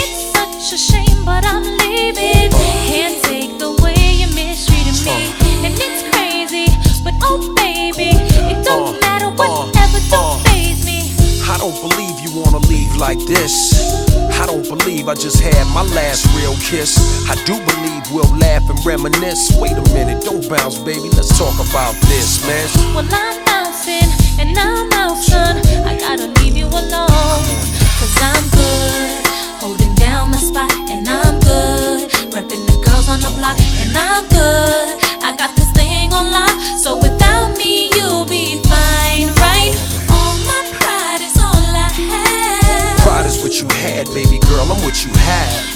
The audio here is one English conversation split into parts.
It's such a shame, but I'm leaving. Can't take the way you mistreated me. And it's crazy, but oh baby, it don't uh, matter whatever, uh, don't uh. faze me. I don't believe you wanna leave like this. I don't believe I just had my last real kiss. I do believe we'll laugh and reminisce. Wait a minute, don't bounce, baby. Let's talk about this, man. Well, I'm and I'm out, son. I gotta leave you alone. Cause I'm good. Holding down the spot and I'm good. Repping the girls on the block and I'm good. I got this thing on lock. So without me, you'll be fine, right? All my pride is all I have. Pride is what you had, baby girl. I'm what you have.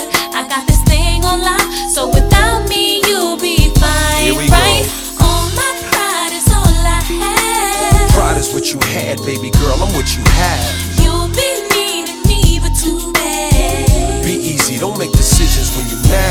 What you had, baby girl. I'm what you have. You'll be needing me, but too bad. Be easy, don't make decisions when you're mad.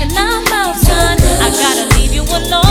and I'm out, son. I gotta leave you alone.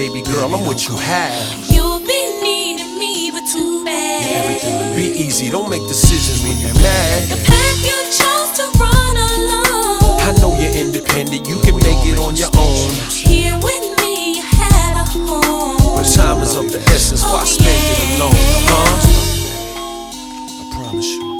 Baby girl. I'm what you have. You'll be needing me, but too bad. Be easy, don't make decisions when you're mad. The path you chose to run alone. I know you're independent, you can make it on your own. Here with me, you had a home. But time is of the essence, why Oh, spend it alone? Huh? I promise you.